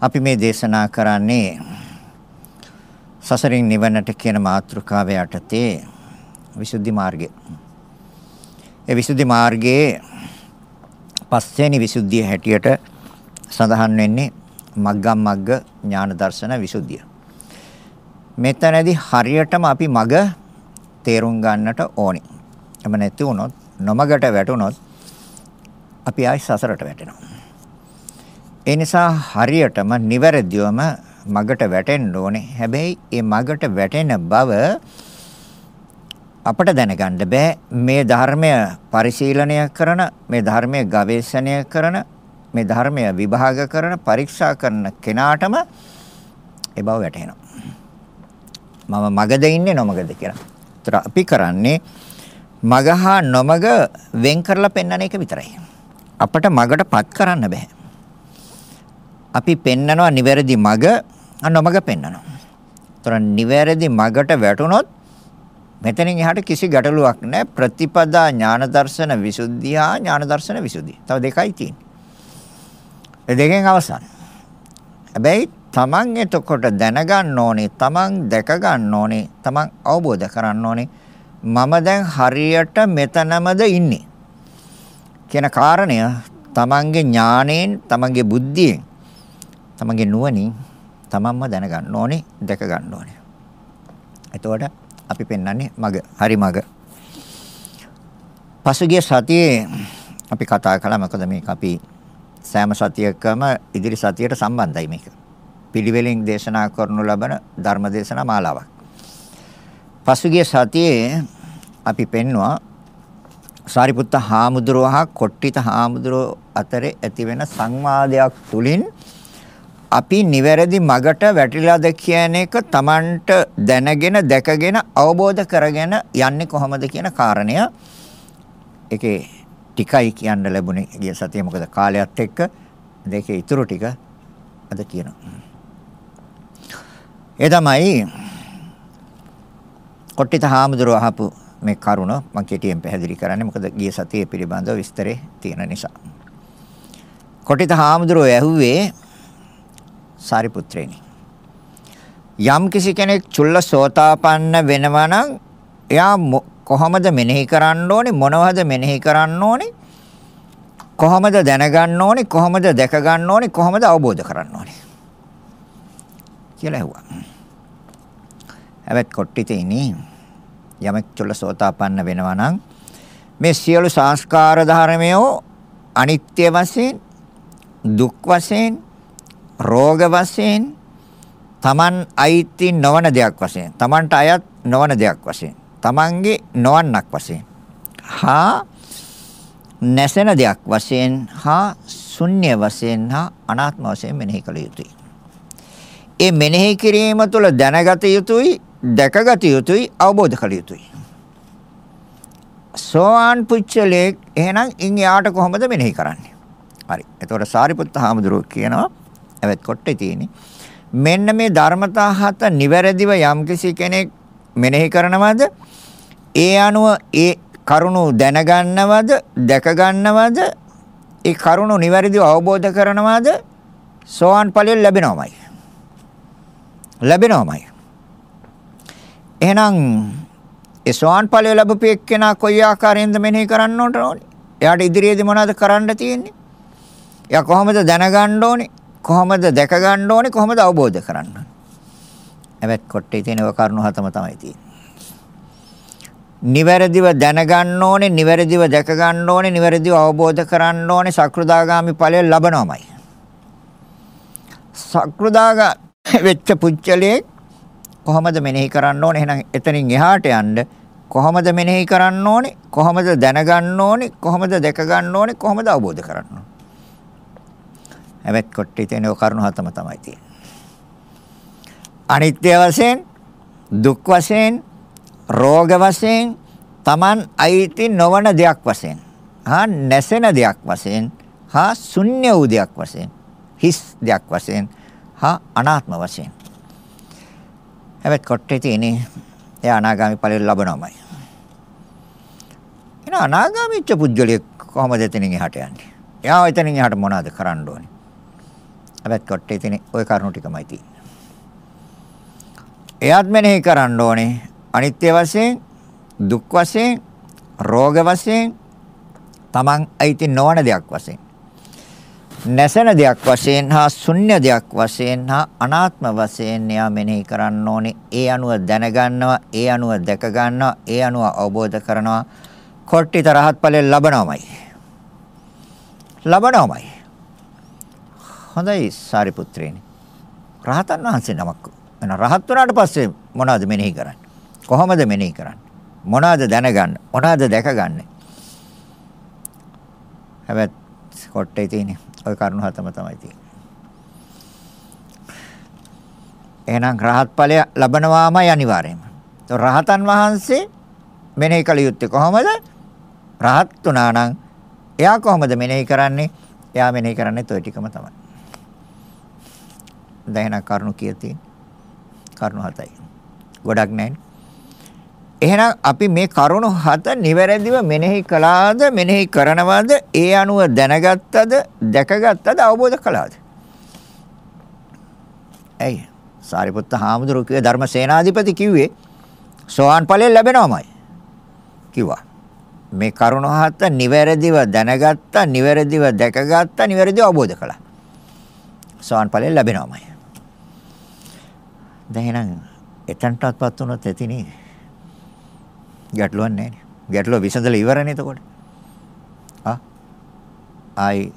අපි මේ දේශනා කරන්නේ සසරින් නිවනට කියන මාතෘකාව යටතේ විසුද්ධි මාර්ගය. ඒ විසුද්ධි මාර්ගයේ පස්වෙනි විසුද්ධිය හැටියට සඳහන් වෙන්නේ මග්ගම් මග්ග ඥාන දර්ශන විසුද්ධිය. මෙතනදී හරියටම අපි මග තේරුම් ගන්නට ඕනි. එම නැති වුණොත් නොමගට වැටුණොත් අපි ආයි සසරට වැටෙනවා. ඒ නිසා හරියටම නිවැරදිවම මගට වැටෙන්න ඕනේ. හැබැයි ඒ මගට වැටෙන බව අපට දැනගන්න බෑ මේ ධර්මය පරිශීලනය කරන මේ ධර්මය ගවේෂණය කරන මේ ධර්මය විභාග කරන පරීක්ෂා කරන කෙනාටම ඒ බව වැටහෙනවා. මම මගද ඉන්නේ නොමගද කියලා. ඒතර අපි කරන්නේ මග හා නොමග වෙන් කරලා පෙන්වන එක විතරයි. අපට මගටපත් කරන්න බෑ. අපි පෙන්නනවා නිවැරදි මග නොමග පෙන්නනවා. ඒතර නිවැරදි මගට වැටුනොත් මෙතනින් එහාට කිසි ගැටලුවක් නැහැ ප්‍රතිපදා ඥාන දර්ශන විසුද්ධිය හා ඥාන දර්ශන විසුද්ධිය. තව දෙකයි තියෙන්නේ. ඒ දෙකෙන් අවසන්. හැබැයි තමන් එතකොට දැනගන්න ඕනේ, තමන් දැක ගන්න ඕනේ, තමන් අවබෝධ කරන්න ඕනේ මම දැන් හරියට මෙතනමද ඉන්නේ කියන කාරණය තමන්ගේ ඥාණයෙන්, තමන්ගේ බුද්ධියෙන්, තමන්ගේ නුවණින් තමන්ම දැනගන්න ඕනේ, දැක ගන්න ඕනේ. එතකොට අපි පෙන්වන්නේ මග, හරි මග. පසුගිය සතියේ අපි කතා කළා මොකද මේක අපි සෑම සතියකම ඉදිරි සතියට සම්බන්ධයි මේක. පිළිවෙලින් දේශනා කරනු ලබන ධර්ම දේශනා මාලාවක්. පසුගිය සතියේ අපි පෙන්නවා සාරිපුත්ත හාමුදුරුවෝ හා කොට්ටිත හාමුදුරුවෝ අතරේ ඇති වෙන සංවාදයක් තුලින් අපි නිවැරදි මගට වැටිලාද කියන එක Tamanට දැනගෙන දැකගෙන අවබෝධ කරගෙන යන්නේ කොහොමද කියන කාරණය ඒකේ ටිකයි කියන්න ලැබුණේ ගිය සතියේ මොකද කාලයත් එක්ක දෙකේ ඉතුරු ටික අද කියනවා. ඒ තමයි කොට්ටිත හාමුදුරුව අහපු මේ කරුණ මම කෙටියෙන් පැහැදිලි කරන්නේ මොකද ගිය සතියේ පිළිබඳව විස්තරේ තියෙන නිසා. කොට්ටිත හාමුදුරුව ඇහුවේ සාරිපුත්‍රේනි. යම් කිසි කෙනෙක් චුල්ලසෝතාපන්න වෙනවා නම් එයා කොහොමද මෙනෙහි කරන්න ඕනේ? මොනවද මෙනෙහි කරන්න ඕනේ? කොහොමද දැනගන්න ඕනේ? කොහොමද දැක ගන්න ඕනේ? කොහොමද අවබෝධ කරන්න ඕනේ? කියලා ඇහුවා. හැබැයි කොට්ටිතේනි යමෙක් චුල්ලසෝතාපන්න වෙනවා නම් මේ සියලු සංස්කාර ධර්මයෝ අනිත්‍ය වශයෙන් දුක් වශයෙන් රෝග වශයෙන් Taman අයිති නොවන දෙයක් වශයෙන් Tamanට අයත් නොවන දෙයක් වශයෙන් Tamanගේ නොවන්නක් වශයෙන් හා නැසෙන දෙයක් වශයෙන් හා ශුන්‍ය වශයෙන් හා අනාත්ම වශයෙන් මෙනෙහි කළ යුතුයි. ඒ මෙනෙහි කිරීම තුළ දැනගත යුතුයි දැකගත යුතුයි අවබෝධ කළ යුතුයි. සෝවාන් පුච්චලේ එහෙනම් ඉන් යාට කොහොමද මෙනෙහි කරන්නේ? හරි. එතකොට සාරිපුත්ත හාමුදුරුවෝ කියනවා ඇවත් කොට්ටේ තියෙන්නේ. මෙන්න මේ ධර්මතා හත නිවැරදිව යම්කිසි කෙනෙක් මෙනෙහි කරනවද? ඒ අනුව ඒ කරුණු දැනගන්නවද, දැකගන්නවද? ඒ කරුණු නිවැරදිව අවබෝධ කරනවද? සෝවාන් ඵලය ලැබෙනවමයි. ලැබෙනවමයි. එහෙනම් ඒ සෝවාන් ඵලය ලැබපු එක්කෙනා කොයි ආකාරයෙන්ද මෙනෙහි කරන්න ඕනේ? එයාට ඉදිරියේදී මොනවද කරන්න තියෙන්නේ? එයා කොහොමද දැනගන්න ඕනේ? කොහොමද දැක ගන්න ඕනේ? කොහොමද අවබෝධ කරන්න ඕනේ? හැබැයි කොට්ටේ තියෙන ඔය කරුණු හතම තමයි තියෙන්නේ. නිවැරදිව දැනගන්න ඕනේ, නිවැරදිව දැක ගන්න ඕනේ, නිවැරදිව අවබෝධ කරන්න ඕනේ සක්‍රුදාගාමි ඵලය ලබනවමයි. සක්‍රුදාගා වෙච්ච පුච්චලයේ කොහොමද මෙනෙහි කරන්න ඕනේ? එහෙනම් එතනින් එහාට යන්න කොහොමද මෙනෙහි කරන්න ඕනේ? කොහොමද දැනගන්න ඕනේ? කොහොමද දැක ගන්න ඕනේ? කොහොමද අවබෝධ කරන්න ඕනේ? හැබැයි කොට්ටේ තියෙන කරුණු හතම තමයි තියෙන්නේ. අනිත්‍ය වශයෙන්, දුක් වශයෙන්, රෝග වශයෙන්, Taman අයිති නොවන දෙයක් වශයෙන්, හා නැසෙන දෙයක් වශයෙන්, හා ශුන්‍ය වූ දෙයක් වශයෙන්, හිස් දෙයක් වශයෙන්, හා අනාත්ම වශයෙන්. හැබැයි කොට්ටේ තියෙන්නේ එයා අනාගාමි ඵලෙ ලබනවමයි. එන අනාගාමීච්ච පුජ්‍යලිය කොහොමද එතනින් එහාට යන්නේ? එයා එතනින් එහාට මොනවද කරන්න ඕනේ? හැබැයි කොට්ටේ තියෙන ওই කරුණු ටිකමයි තියෙන්නේ. එයත් මෙනෙහි කරන්න ඕනේ අනිත්‍ය වශයෙන්, දුක් වශයෙන්, රෝග වශයෙන්, Taman අයිති නොවන දෙයක් වශයෙන්. නැසෙන දෙයක් වශයෙන් හා ශුන්‍ය දෙයක් වශයෙන් හා අනාත්ම වශයෙන් එයා මෙනෙහි කරන්න ඕනේ. ඒ අනුව දැනගන්නවා, ඒ අනුව දැක ගන්නවා, ඒ අනුව අවබෝධ කරනවා. කොට්ටිත රහත් ඵලය ලබනවමයි. ලබනවමයි. හොඳයි සාරිපුත්‍රයනි. රහතන් වහන්සේ නමක්. එන රහත් වුණාට පස්සේ මොනවද මෙනෙහි කරන්නේ? කොහොමද මෙනෙහි කරන්නේ? මොනවද දැනගන්න? මොනවද දැකගන්නේ? හැබැයි කොට්ටේ තියෙන්නේ ওই කරුණු හතම තමයි තියෙන්නේ. එහෙනම් රහත් ඵලය ලබනවාමයි අනිවාර්යයෙන්ම. රහතන් වහන්සේ මෙනෙහි කළ යුත්තේ කොහොමද? රහත් වුණා නම් එයා කොහොමද මෙනෙහි කරන්නේ? එයා මෙනෙහි කරන්නේ toy ටිකම තමයි. දැන් එහෙනම් කරුණු කීයක් තියෙන්නේ? කරුණු හතයි. ගොඩක් නැහැ. එහෙනම් අපි මේ කරුණු හත නිවැරදිව මෙනෙහි කළාද මෙනෙහි කරනවද ඒ අනුව දැනගත්තද දැකගත්තද අවබෝධ කළාද ඇයි සාරිපුත්ත හාමුදුරුවෝ කිව්වේ ධර්මසේනාධිපති කිව්වේ සෝවාන් ඵලය ලැබෙනවමයි කිව්වා මේ කරුණු හත නිවැරදිව දැනගත්තා නිවැරදිව දැකගත්තා නිවැරදිව අවබෝධ කළා සෝවාන් ඵලය ලැබෙනවමයි දැන් එහෙනම් එතනටත්පත් වුණොත් ඇතිනේ ගැටලුවක් නැහැ. ගැටලුව විසඳලා ඉවරනේ එතකොට. ආ ආයි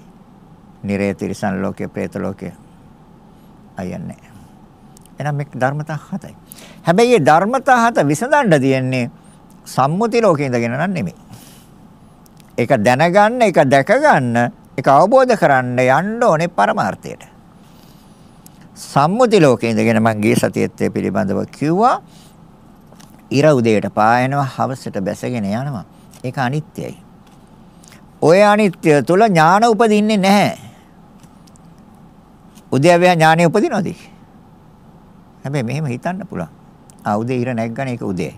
නිරේ තිරිසන් ලෝකේ പ്രേත ලෝකේ අයන්නේ. එහෙනම් මේ ධර්මතා හතයි. හැබැයි මේ ධර්මතා හත විසඳන්න තියෙන්නේ සම්මුති ලෝකේ ඉඳගෙන නන් නෙමෙයි. ඒක දැනගන්න, ඒක දැකගන්න, ඒක අවබෝධ කරන්න යන්න ඕනේ පරමාර්ථයට. සම්මුති ලෝකේ ඉඳගෙන මම ගිය සතියේත් පිළිබඳව කිව්වා ඉර උදේට පායනවා හවසට බැසගෙන යනවා. ඒක අනිත්‍යයි. ඔය අනිත්‍ය තුල ඥාන උපදින්නේ නැහැ. උදේවැය ඥානෙ උපදිනවද? හැබැයි මෙහෙම හිතන්න පුළුවන්. ආ උදේ ඉර නැග්ගනේ ඒක උදේයි.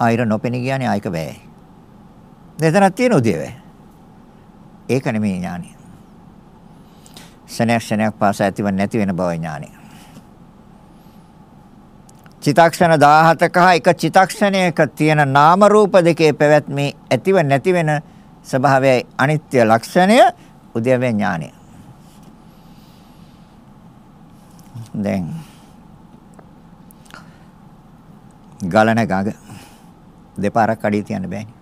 ආ ඉර නොපෙනී ගියානේ ආයක බෑයි. දෙතනක් තියෙන උදේවැය. ඒක නෙමෙයි ඥානෙ. ශනයක් ශනයක් පාස ඇතිව නැති වෙන බව ඥානෙ. චිතක්ෂණ 17ක එක චිතක්ෂණයක තියෙන නාම රූප දෙකේ පැවැත්මේ ඇතිව නැති වෙන ස්වභාවයයි අනිත්‍ය ලක්ෂණය උද්‍යවේ ඥානය. දැන් ගලන ගඟ දෙපාරක් අඩිය තියන්න බෑනේ.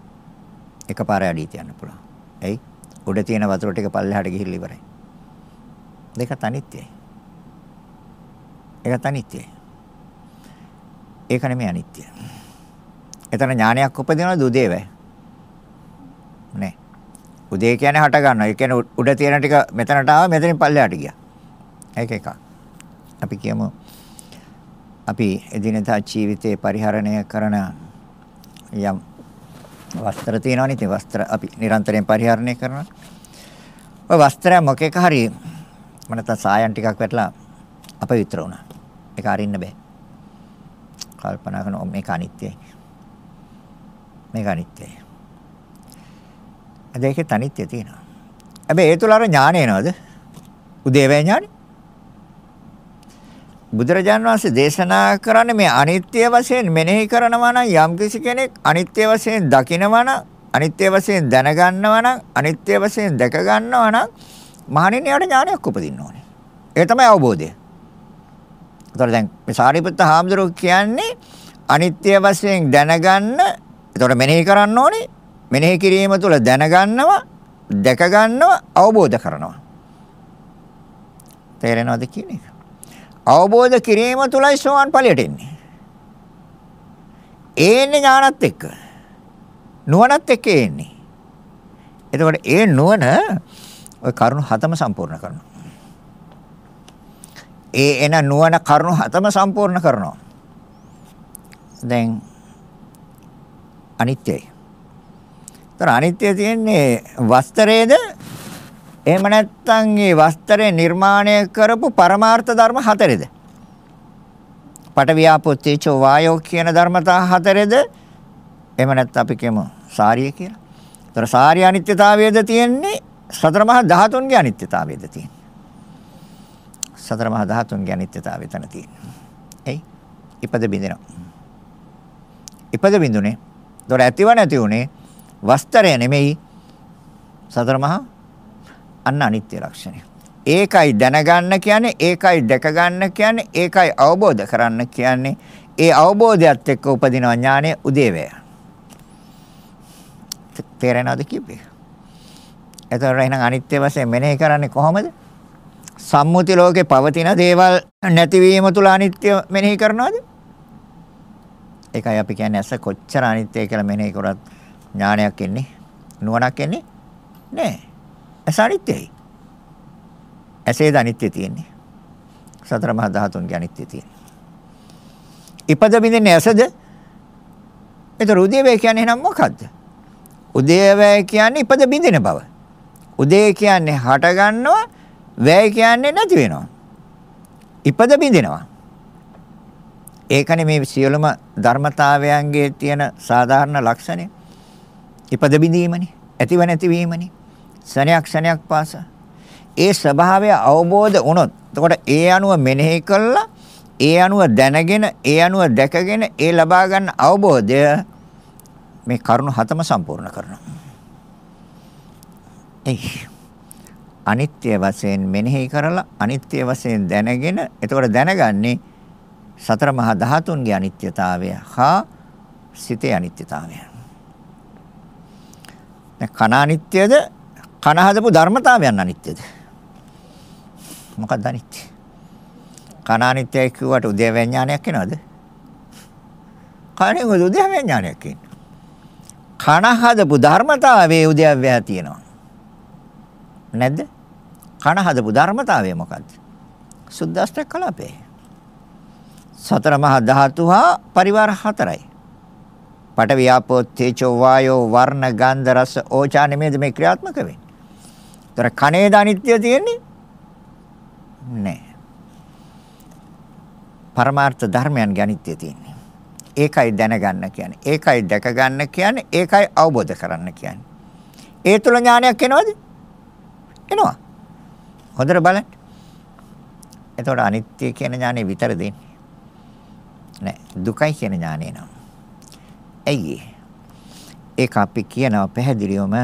එකපාරයි අඩිය තියන්න පුළුවන්. එයි උඩ තියෙන වතුර ටික පල්ලෙහාට ගිහිල්ලා ඉවරයි. දෙකත් අනිත්‍යයි. ඒකත් අනිත්‍යයි. ඒක නෙමෙයි අනිත්‍ය. එතන ඥානයක් උපදිනවද උදේවැ? නෑ. උදේ කියන්නේ හට ගන්නවා. ඒ කියන්නේ උඩ තියෙන ටික මෙතනට ආව මෙතනින් පල්ලෙහාට ගියා. ඒක එකක්. අපි කියමු අපි එදිනෙදා ජීවිතේ පරිහරණය කරන යම් වස්ත්‍ර තියෙනවනේ ඉතින් වස්ත්‍ර අපි නිරන්තරයෙන් පරිහරණය කරනවා. ඔය වස්ත්‍රය මොකේක හරි මනත සායන් ටිකක් වැටලා අපවිත්‍ර වුණා. ඒක අරින්න බෑ. කල්පනා කරන මේක අනිත්‍යයි. මේක අනිත්‍යයි. ඒකේ තනිත්‍ය තියෙනවා. හැබැයි ඒ තුල අර ඥාන එනවද? උදේවැය ඥානෙ. බුදුරජාන් වහන්සේ දේශනා කරන්නේ මේ අනිත්‍ය වශයෙන් මෙනෙහි කරනවා නම් යම්කිසි කෙනෙක් අනිත්‍ය වශයෙන් දකිනවා නම් අනිත්‍ය වශයෙන් දැනගන්නවා නම් අනිත්‍ය වශයෙන් දැක ගන්නවා නම් මහණෙනි යාට ඥානයක් උපදින්න ඕනේ. ඒ තමයි අවබෝධය. එතකොට දැන් මේ සාරිපුත්ත හාමුදුරුවෝ කියන්නේ අනිත්‍ය වශයෙන් දැනගන්න. එතකොට මෙනෙහි කරන්න ඕනේ. මෙනෙහි කිරීම තුළ දැනගන්නවා, දැක ගන්නවා, අවබෝධ කරනවා. තේරෙනවද කියන්නේ? අවබෝධ කිරීම තුළයි සෝවන් ඵලයට එන්නේ. ඒන්නේ ඥානත් එක්ක. නුවණත් එක්ක එන්නේ. එතකොට ඒ නුවණ ඔය කරුණු හතම සම්පූර්ණ කරනවා. ඒ එන නුවණ කරුණු හතම සම්පූර්ණ කරනවා. දැන් අනිත්‍යයි. ତර අනිත්‍ය තියෙන්නේ වස්ත්‍රයේද එහෙම නැත්නම් ඒ වස්ත්‍රය නිර්මාණය කරපු පරමාර්ථ ධර්ම හතරේද? පටවියාපෝ තේජෝ වායෝ කියන ධර්මතා හතරේද? එහෙම නැත්නම් අපි කියමු සාරිය කියලා. ତර සාරිය අනිත්‍යතාවයේද තියෙන්නේ සතර මහා ධාතුන්ගේ අනිත්‍යතාවයේද තියෙන්නේ. සතර මහා ධාතුන්ගේ අනිත්‍යතාවය එතන තියෙනවා. එයි ඉපද බින්දිනවා. ඉපද බින්දුනේ. දොර ඇතිව නැති උනේ වස්තරය නෙමෙයි සතර මහා අන්න අනිත්‍ය ලක්ෂණය. ඒකයි දැනගන්න කියන්නේ ඒකයි දැක ගන්න කියන්නේ ඒකයි අවබෝධ කරන්න කියන්නේ ඒ අවබෝධයත් එක්ක උපදින ඥානයේ උදේවැය. තේරෙනවද කිව්වේ? එතකොට එහෙනම් අනිත්‍ය වශයෙන් මෙනෙහි කරන්නේ කොහොමද? සම්මුති ලෝකේ පවතින දේවල් නැතිවීම තුල අනිත්‍ය මෙනෙහි කරනවද? ඒකයි අපි කියන්නේ ඇස කොච්චර අනිත්‍ය කියලා මෙනෙහි කරත් ඥානයක් එන්නේ නුවණක් එන්නේ නෑ. ඇස අනිත්‍යයි. ඇසේද අනිත්‍ය තියෙන්නේ. සතර මහා ධාතුන්ගේ අනිත්‍ය තියෙන්නේ. ඉපද බින්දන්නේ ඇසද? ඒතර උදේවැය කියන්නේ නම් මොකද්ද? උදේවැය කියන්නේ ඉපද බින්දින බව. උදේ කියන්නේ හට ගන්නවා, වැය කියන්නේ නැති වෙනවා. ඉපද බින්දිනවා. ඒකනේ මේ සියලුම ධර්මතාවයන්ගේ තියෙන සාධාරණ ලක්ෂණය. ඉපද බිඳීමනේ, ඇතිව නැතිවීමනේ. ශණයක් ශණයක් පාසා. ඒ ස්වභාවය අවබෝධ වුණොත්, එතකොට ඒ අනුව මෙනෙහි කළා, ඒ අනුව දැනගෙන, ඒ අනුව දැකගෙන ඒ ලබා ගන්න අවබෝධය මේ කරුණු හතම සම්පූර්ණ කරනවා. එයි අනිත්‍ය වශයෙන් මෙනෙහි කරලා අනිත්‍ය වශයෙන් දැනගෙන එතකොට දැනගන්නේ සතර මහා ධාතුන්ගේ අනිත්‍යතාවය හා සිතේ අනිත්‍යතාවය. දැන් කන අනිත්‍යද කන හදපු ධර්මතාවයන් අනිත්‍යද? මොකක්ද අනිත්‍ය? කන අනිත්‍යයි කිව්වට උදේවැය ඥානයක් එනවද? කණේ උදේවැය ඥානයක් එන්නේ. කන හදපු ධර්මතාවයේ උදේවැය තියෙනවා. නැද්ද? කන හදපු ධර්මතාවය මොකද්ද? සුද්දාෂ්ටක කලාපේ. සතර මහා ධාතු හා පරිවාර හතරයි. පඨ වියාපෝ තේජෝ වායෝ වර්ණ ගන්ධ රස ඕචා නෙමෙයිද මේ ක්‍රියාත්මක වෙන්නේ. ତර කනේද අනිත්‍ය තියෙන්නේ? නෑ. පරමාර්ථ ධර්මයන්ගේ අනිත්‍ය තියෙන්නේ. ඒකයි දැනගන්න කියන්නේ. ඒකයි දැක ගන්න කියන්නේ. ඒකයි අවබෝධ කරන්න කියන්නේ. ඒ තුල ඥානයක් එනවද? එනවා. හොඳට බලන්න. එතකොට අනිත්‍ය කියන ඥානෙ විතර දෙන්නේ. නෑ දුකයි කියන ඥානෙ එනවා. ඇයි ඒක අපි කියනවා පැහැදිලිවම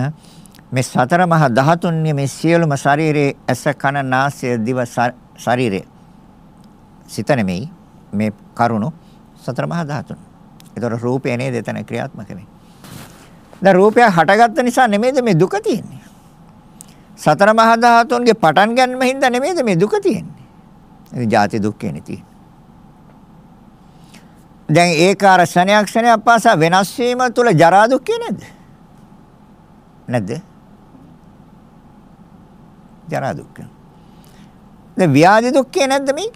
මේ සතර මහා ධාතුන්ගේ මේ සියලුම ශරීරයේ ඇස කන නාසය දිව ශරීරය සිත නෙමෙයි මේ කරුණු සතර මහා ධාතුන්. ඒතර රූපය නේද එතන ක්‍රියාත්මක වෙන්නේ. දැන් රූපය හටගත්ත නිසා නෙමෙයිද මේ දුක තියෙන්නේ. සතර මහා ධාතුන්ගේ පටන් ගන්නම හින්දා නෙමෙයිද මේ දුක තියෙන්නේ. ඉතින් ජාති දුක්ඛේනේ තියෙන්නේ. දැන් ඒක අර ශණයක් ශණයක් පාසා වෙනස් වීම තුල ජරා දුක්ඛේ නැද්ද? නැද්ද? ජරා දුක්ඛ. දැන් ව්‍යාධි දුක්ඛේ නැද්ද මේක?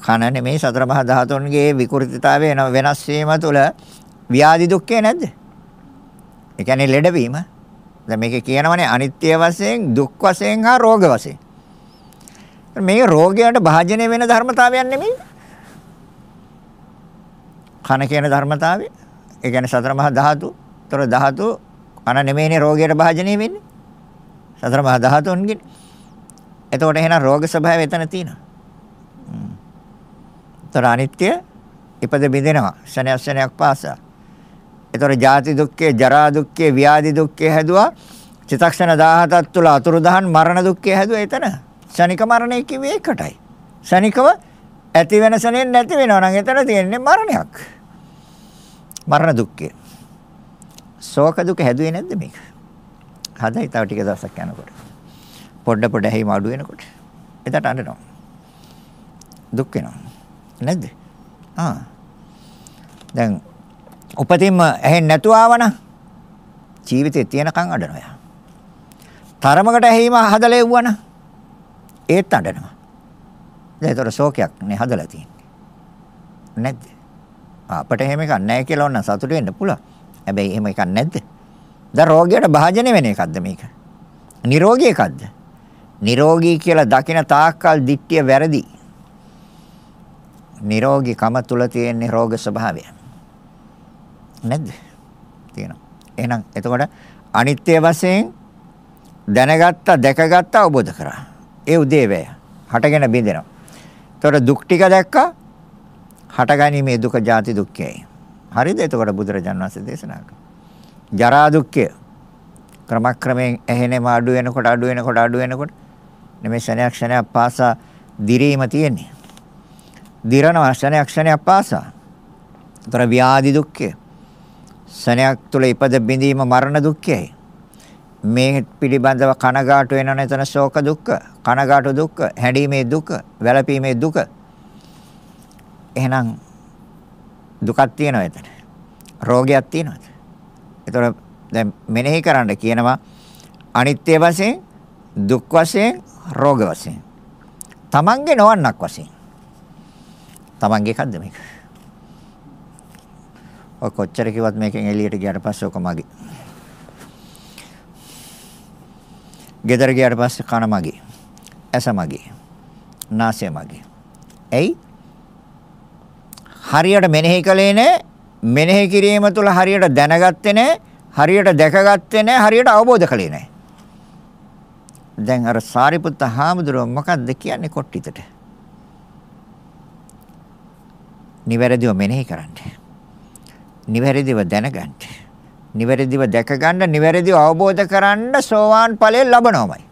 කන නෙමේ සතර මහා ධාතුන්ගේ විකෘතිතාවය වෙනස් වීම තුල ව්‍යාධි දුක්ඛේ නැද්ද? ඒ කියන්නේ ලෙඩවීම. දැන් මේක කියනවනේ අනිත්‍ය වශයෙන්, දුක් වශයෙන් හා රෝග වශයෙන්. මේ රෝගයට භාජනය වෙන ධර්මතාවයක් නෙමෙයි. කන කියන ධර්මතාවය. ඒ කියන්නේ සතර මහා ධාතු. ତොර ධාතු කන නෙමෙයිනේ රෝගයට භාජනය වෙන්නේ. සතර මහා ධාතුන්ගෙන්. එතකොට එහෙනම් රෝග ස්වභාවය එතන තියෙනවා. ତොර අනිත්‍ය ඉපද බිඳෙනවා. ශනයක් ශනයක් පාසා. ඒතර ජාති දුක්ඛේ, ජරා දුක්ඛේ, ව්‍යාධි දුක්ඛේ හැදුවා. චිතක්ෂණ 17ක් තුල අතුරුදහන් මරණ දුක්ඛේ හැදුවා එතන. ශනික මරණය කිව්වේ ඒකටයි. ශනිකව ඇති වෙන සනෙන් නැති වෙනවා නම් එතන තියෙන්නේ මරණයක්. මරණ දුක්ඛේ. ශෝක දුක හැදුවේ නැද්ද මේක? හදයි තව ටික දවසක් යනකොට. පොඩ පොඩ හැයිම අඩු වෙනකොට. එතට අඬනවා. දුක් වෙනවා. නැද්ද? ආ. දැන් උපතින්ම ඇහෙන්නේ නැතුව ආවනම් ජීවිතේ තියෙනකන් අඬනවා යා. තරමකට ඇහිම හදලා එව්වනම් ඒත් අඬනවා. දැන් ඒතර ශෝකයක් නේ හදලා තියෙන්නේ. නැද්ද? අපිට එහෙම එකක් නැහැ කියලා ඕන සතුට වෙන්න පුළුවන්. හැබැයි එහෙම එකක් නැද්ද? දැන් රෝගියට භාජනය වෙන එකක්ද මේක? නිරෝගී එකක්ද? නිරෝගී කියලා දකින තාක්කල් දිට්ඨිය වැරදි. නිරෝගී කම තුල තියෙන රෝග ස්වභාවය. නැද්ද? තියෙනවා. එහෙනම් එතකොට අනිත්‍ය වශයෙන් දැනගත්තා, දැකගත්තා, අවබෝධ කරා. ඒ උදේවැය. හටගෙන බිඳෙනවා. එතකොට දුක් ටික දැක්කා. හටගැනීමේ දුක ජාති දුක්ඛයයි. හරිද? එතකොට බුදුරජාණන් වහන්සේ දේශනා කළා. ජරා දුක්ඛය ක්‍රමක්‍රමයෙන් ඇහෙනම අඩු වෙනකොට අඩු වෙනකොට අඩු වෙනකොට නෙමෙයි ශනයක් ශනයක් පාසා දිරීම තියෙන්නේ. දිරනවා ශනයක් ශනයක් පාසා. ତර ව්‍යාධි දුක්ඛය. ශනයක් තුල ඉපද බිඳීම මරණ දුක්ඛයයි. මේ පිළිබඳව කනගාටු වෙන නැතන ශෝක දුක්ඛ, කනගාටු දුක්ඛ, හැඬීමේ දුක, වැළපීමේ දුක. එහෙනම් දුකක් තියෙනවා එතන. රෝගයක් තියෙනවද? ඒතර දැන් මෙනෙහි කරන්න කියනවා අනිත්‍ය වශයෙන්, දුක් වශයෙන්, රෝග වශයෙන්. තමන්ගේ නොවන්නක් වශයෙන්. තමන්ගේ එකක්ද මේක? ඔය කොච්චර කිව්වත් මේකෙන් එළියට ගියාට පස්සේ ඔක මගේ. ගෙදර ගියාට පස්සේ කන මගේ. ඇස මගේ. නාසය මගේ. ඇයි? හරියට මෙනෙහි කළේ නැහැ. මෙනෙහි කිරීම තුළ හරියට දැනගත්තේ නැහැ. හරියට දැකගත්තේ නැහැ. හරියට අවබෝධ කළේ නැහැ. දැන් අර සාරිපුත්ත හාමුදුරුවෝ මොකක්ද කියන්නේ කොට්ටිතට? නිවැරදිව මෙනෙහි කරන්න. නිවැරදිව දැනගන්න. නිවැරදිව දැක ගන්න, නිවැරදිව අවබෝධ කරන්න සෝවාන් ඵලය ලබනවමයි.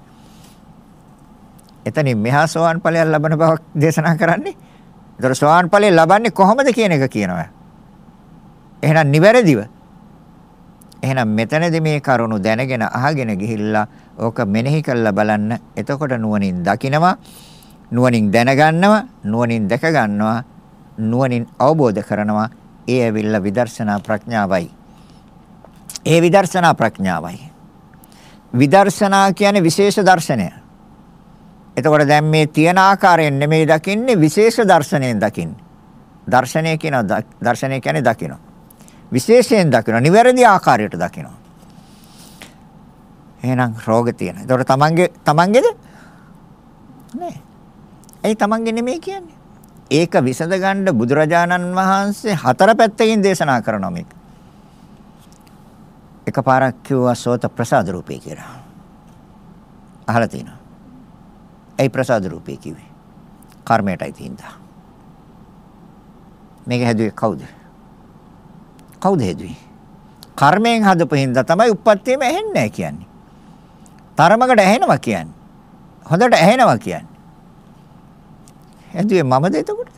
එතනින් මෙහා සෝවාන් ඵලය ලබන බවක් දේශනා කරන්නේ. ඒතර සෝවාන් ඵලය ලබන්නේ කොහොමද කියන එක කියනවා. එහෙනම් නිවැරදිව. එහෙනම් මෙතනදී මේ කරුණු දැනගෙන අහගෙන ගිහිල්ලා ඕක මෙනෙහි කරලා බලන්න. එතකොට නුවණින් දකිනවා, නුවණින් දැනගන්නවා, නුවණින් දැක ගන්නවා, නුවණින් අවබෝධ කරනවා. ඒ ඇවිල්ලා විදර්ශනා ප්‍රඥාවයි. ඒ විදර්ශනා ප්‍රඥාවයි. විදර්ශනා කියන්නේ විශේෂ දර්ශනය. එතකොට දැන් මේ තියෙන ආකාරයෙන් නෙමෙයි දකින්නේ විශේෂ දර්ශනයෙන් දකින්නේ. දර්ශනය කියන දර්ශනය කියන්නේ දකින්න. විශේෂයෙන් දකින්න, නිවැරදි ආකාරයට දකින්න. එහෙනම් රෝග තියෙන. එතකොට තමන්ගේ තමන්ගේද? නෑ. ඒ තමන්ගේ නෙමෙයි කියන්නේ. ඒක විසඳ ගන්න බුදුරජාණන් වහන්සේ හතර පැත්තකින් දේශනා කරනවා මේක. එකපාරක් කිව්වා සෝත ප්‍රසාද රූපේ කියලා. අහලා තියෙනවා. ඒ ප්‍රසාද රූපේ කිව්වේ. කර්මයටයි තින්දා. මේක හැදුවේ කවුද? කවුද හැදුවේ? කර්මයෙන් හදපු හින්දා තමයි උප්පත්තියම ඇහෙන්නේ නැහැ කියන්නේ. තරමකට ඇහෙනවා කියන්නේ. හොඳට ඇහෙනවා කියන්නේ. හැදුවේ මමද එතකොට?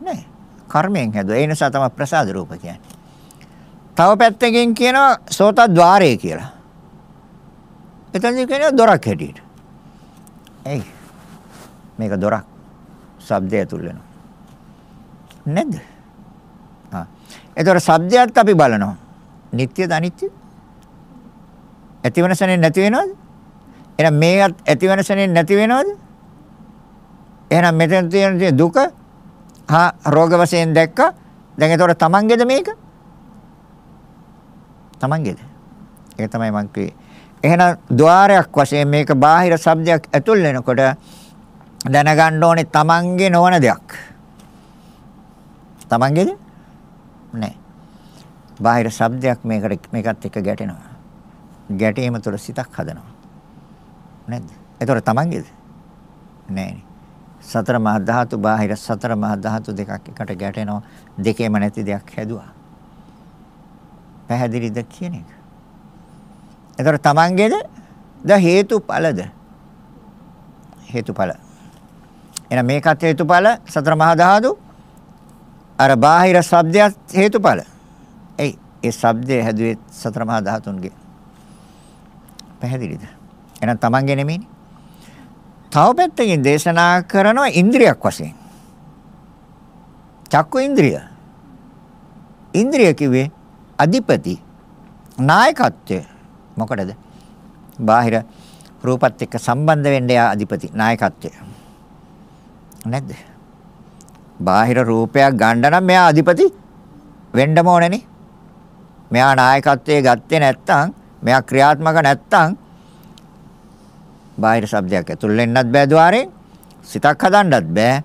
නෑ. කර්මයෙන් හැදුවා. ඒ නිසා තමයි ප්‍රසාද රූප කියන්නේ. තව පැත්තකින් කියනවා සෝතද්්වාරය කියලා. එතනදී කියනවා දොරක් හැටියට. එයි. මේක දොරක්. ශබ්දය ඇතුල් වෙනවා. නේද? ආ. ඒතර ශබ්දයත් අපි බලනවා. නිට්ටයද අනිත්‍යද? ඇති වෙනසනේ නැති වෙනවද? එහෙනම් මේකත් ඇති වෙනසනේ නැති වෙනවද? එහෙනම් මෙතන තියෙන දුක හා රෝග වශයෙන් දැක්කා. දැන් ඒතකොට තමන්ගේද මේක? තමන්ගේද? ඒක තමයි මම කිව්වේ. එහෙනම් ద్వාරයක් වශයෙන් මේක බාහිර શબ્දයක් ඇතුල් වෙනකොට දැනගන්න ඕනේ තමන්ගේ නොවන දෙයක්. තමන්ගේද? නෑ. බාහිර શબ્දයක් මේකට මේකත් එක්ක ගැටෙනවා. ගැටීම තුළ සිතක් හදනවා. නේද? ඒතකොට තමන්ගේද? නෑනේ. සතර මහා ධාතු බාහිර සතර මහා ධාතු දෙකක් එකට ගැටෙනවා දෙකේම නැති දෙයක් හැදුවා. පැහැදිලිද කියන එක. ඒතර තමන්ගේද ද හේතුඵලද හේතුඵල. එහෙනම් මේකත් හේතුඵල සතර මහා ධාතු අර බාහිර ශබ්දයක් හේතුඵල. එයි ඒ ශබ්දය හැදුවේ සතර මහා ධාතුන්ගේ. පැහැදිලිද? එහෙනම් තමන්ගේ නෙමෙයිනේ. තව පැත්තකින් දේශනා කරනවා ඉන්ද්‍රියක් වශයෙන්. චක්කු ඉන්ද්‍රිය. ඉන්ද්‍රිය කිව්වේ අධිපති නායකත්වය මොකටද? බාහිර රූපත් එක්ක සම්බන්ධ වෙන්නේ යා අධිපති නායකත්වය. නැද්ද? බාහිර රූපයක් ගන්න නම් මෙයා අධිපති වෙන්නම ඕනේනේ. මෙයා නායකත්වයේ ගත්තේ නැත්නම් මෙයා ක්‍රියාත්මක නැත්නම් බාහිර ශබ්දයක් ඇතුල් වෙන්නත් බෑ ద్వාරයෙන්. සිතක් හදන්නත් බෑ.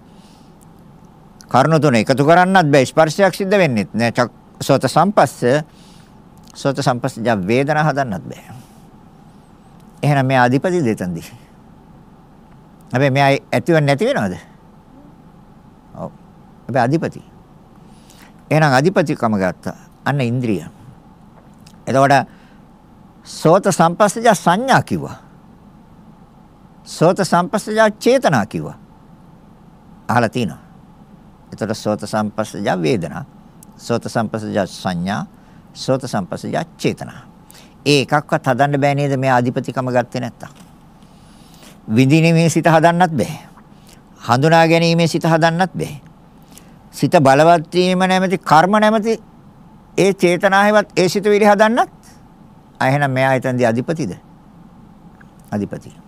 කර්ණ තුන එකතු කරන්නත් බෑ. ස්පර්ශයක් සිද්ධ වෙන්නෙත් නෑ. සෝත සම්පස්ස සෝත සම්පස්සජ වේදනා හදන්නත් බෑ. එහෙනම් මේ අධිපති දෙතන්දි. හැබැයි මෙයා ඇතිව නැති වෙනවද? ඔව්. හැබැයි අධිපති. එහෙනම් අධිපතිකම ගත්තා. අන්න ඉන්ද්‍රිය. එතකොට සෝත සම්පස්සජ සංඥා කිව්වා. සෝත සම්පස්සජ චේතනා කිව්වා. අහලා තිනවා. එතකොට සෝත සම්පස්සජ වේදනා. සෝත සම්පස්සජ සංඥා. සෝත සම්පස්සජ චේතනා. ඒ එකක්වත් හදන්න බෑ නේද මේ ආධිපතිකම ගත්තේ නැත්තම්. විඳිනීමේ සිත හදන්නත් බෑ. හඳුනා ගැනීමේ සිත හදන්නත් බෑ. සිත බලවත් වීම නැමැති කර්ම නැමැති ඒ චේතනාවෙවත් ඒ සිත විරි හදන්නත් ආ එහෙනම් මෙයා හිතන්දී අධිපතිද? අධිපති.